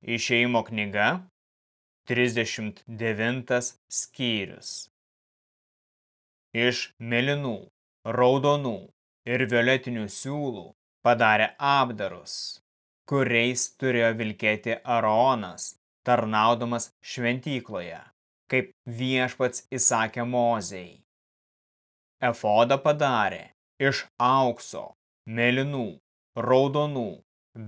Išėjimo knyga, 39 skyrius. Iš melinų, raudonų ir violetinių siūlų padarė apdarus, kuriais turėjo vilkėti Aronas, tarnaudamas šventykloje, kaip viešpats įsakė Mozei. Efodą padarė iš aukso, mėlynų, raudonų,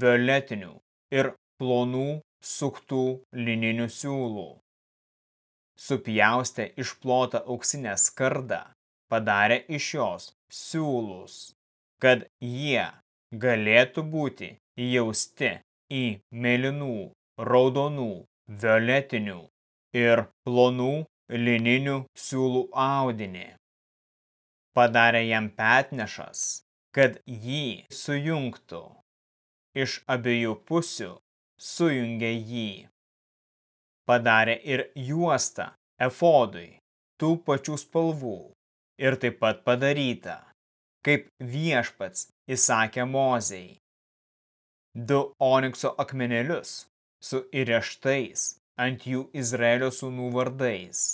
violetinių ir plonų suktų lininių siūlų. Supjaustę išplotą auksinę skardą, padarė iš jos siūlus, kad jie galėtų būti įjausti į mėlynų, raudonų, violetinių ir plonų lininių siūlų audinį. Padarė jam petnešas, kad jį sujungtų. Iš abiejų pusių sujungė jį. Padarė ir juostą efodui tų pačių spalvų ir taip pat padaryta, kaip viešpats įsakė Mozei. Du onikso akmenėlius su įreštais ant jų Izraelio sūnų vardais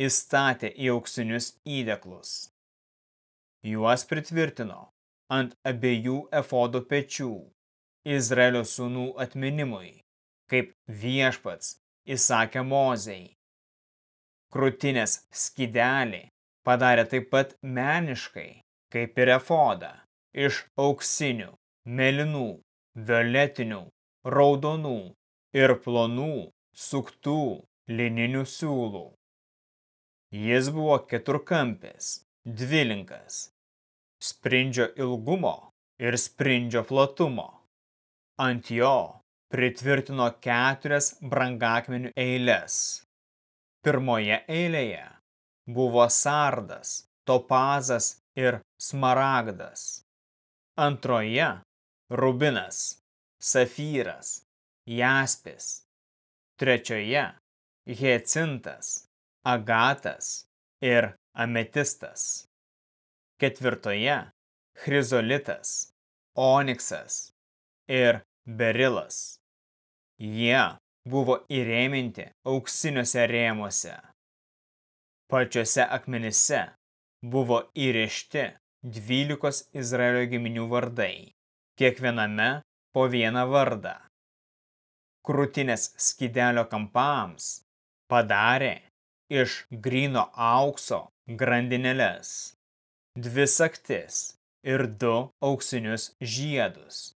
įstatė į auksinius įdeklus. Juos pritvirtino ant abiejų efodo pečių Izraelio sūnų atminimui, kaip viešpats įsakė Mozei. Krūtinės skidelį padarė taip pat meniškai, kaip ir efodą, iš auksinių, melinų, violetinių, raudonų ir plonų suktų lininių siūlų. Jis buvo keturkampis, dvilinkas, sprindžio ilgumo ir sprindžio platumo Ant jo pritvirtino keturias brangakmenių eiles. Pirmoje eilėje buvo sardas, topazas ir smaragdas. Antroje rubinas, safyras, jaspis. Trečioje hiecintas, agatas ir ametistas. Ketvirtoje chrizolitas, oniksas ir berilas. Jie buvo įrėminti auksiniuose rėmuose. Pačiuose akmenyse buvo įrėžti dvylikos Izraelio giminių vardai, kiekviename po vieną vardą. Krūtinės skidelio kampams padarė iš grino aukso grandinėles, dvi saktis ir du auksinius žiedus.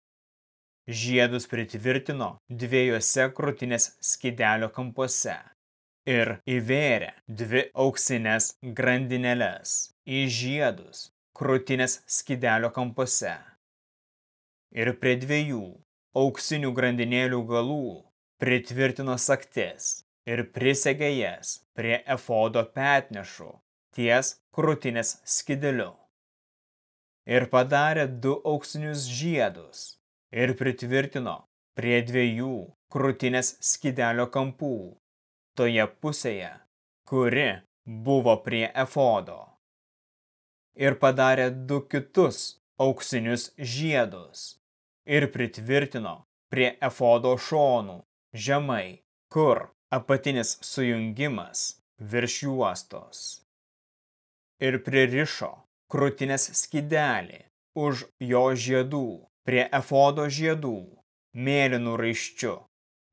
Žiedus pritvirtino dviejose krūtinės skidelio kampuose ir įvėrė dvi auksinės grandinėles į žiedus krūtinės skidelio kampuose. Ir prie dviejų auksinių grandinėlių galų pritvirtino saktis ir prisegė jas prie efodo petnešų ties krūtinės skideliu. Ir padarė du auksinius žiedus ir pritvirtino prie dviejų krūtinės skidelio kampų, toje pusėje, kuri buvo prie efodo. Ir padarė du kitus auksinius žiedus ir pritvirtino prie efodo šonų žemai, kur apatinis sujungimas virš juostos. Ir pririšo krūtinės skidelį už jo žiedų prie efodo žiedų, mėlynų raiščių,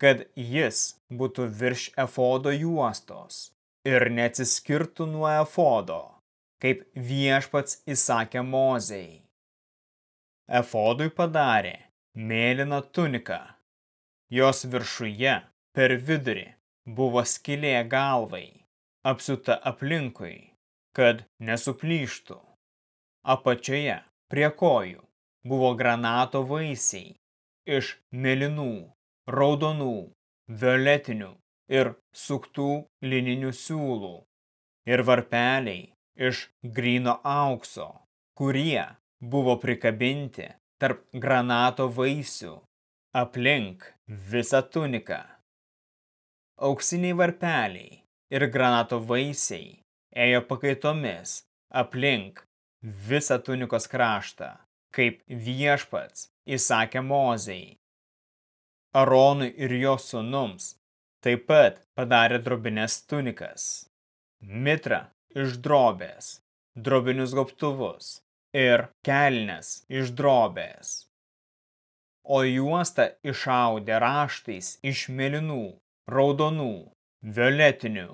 kad jis būtų virš efodo juostos ir neatsiskirtų nuo efodo, kaip viešpats įsakė Mozei. Efodui padarė mėlyną tuniką. Jos viršuje per vidurį buvo skilė galvai, apsiuta aplinkui, kad nesuplyštų. Apačioje prie kojų buvo granato vaisiai iš mėlynų, raudonų, violetinių ir suktų lininių siūlų ir varpeliai iš grino aukso, kurie buvo prikabinti tarp granato vaisių aplink visą tuniką. Auksiniai varpeliai ir granato vaisiai ėjo pakaitomis aplink visą tunikos kraštą kaip viešpats įsakė Mozei. Aronui ir jo sūnums taip pat padarė drobinės tunikas, mitrą iš drobės, drobinius gobtuvus ir kelnes iš drobės. O juostą išaudė raštais iš mėlynų, raudonų, violetinių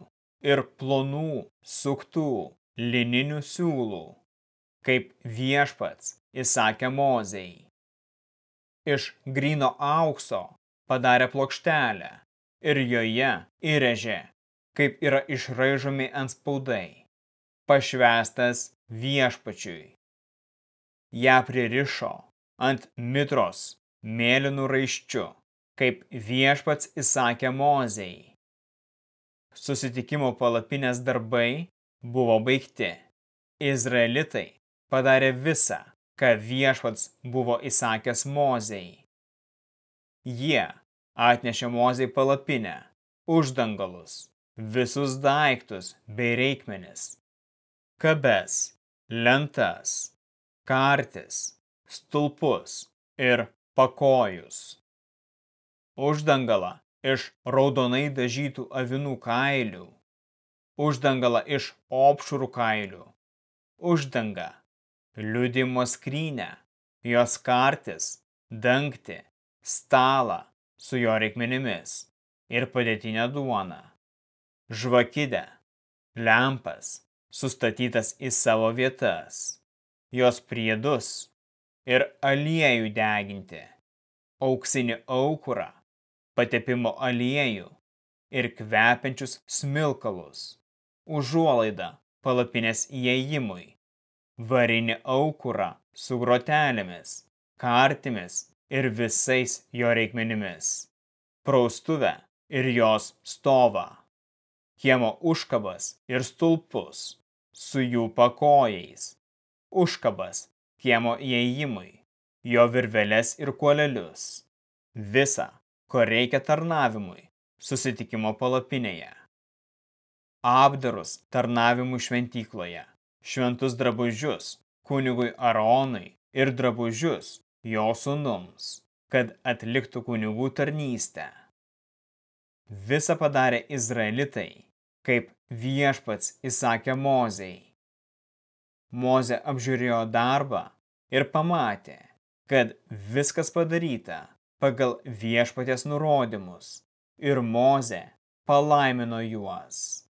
ir plonų suktų lininių siūlų, kaip viešpats įsakė mozei. Iš grino aukso padarė plokštelę ir joje įrežė, kaip yra išraižomi ant spaudai, pašvestas viešpačiui. Ja pririšo ant mitros mėlynų raiščių, kaip viešpats įsakė mozei. Susitikimo palapinės darbai buvo baigti. Izraelitai padarė visą, ką viešpats buvo įsakęs mozei. Jie atnešė mozei palapinę, uždangalus, visus daiktus bei reikmenis, kabes, lentas, kartis, stulpus ir pakojus. Uždangalą iš raudonai dažytų avinų kailių, uždangalą iš opšrų kailių, uždanga, liudimo skrynę, jos kartis, dangti, stalą su jo reikmenimis ir padėtinę duoną, žvakidę, lempas, sustatytas į savo vietas, jos priedus ir aliejų deginti, auksinį aukurą, patepimo aliejų ir kvepiančius smilkalus, užuolaidą palapinės įėjimui, varinį aukurą su grotelėmis, kartimis ir visais jo reikmenimis, praustuvę ir jos stovą, kiemo užkabas ir stulpus su jų pakojais, užkabas kiemo įėjimui, jo virveles ir kuolelius, visą ko reikia tarnavimui susitikimo palapinėje. Apdarus tarnavimui šventykloje, šventus drabužius kunigui Aronui ir drabužius jo sūnums, kad atliktų kunigų tarnystę. Visa padarė Izraelitai, kaip viešpats įsakė Mozei. Moze apžiūrėjo darbą ir pamatė, kad viskas padaryta pagal viešpatės nurodymus ir Moze palaimino juos.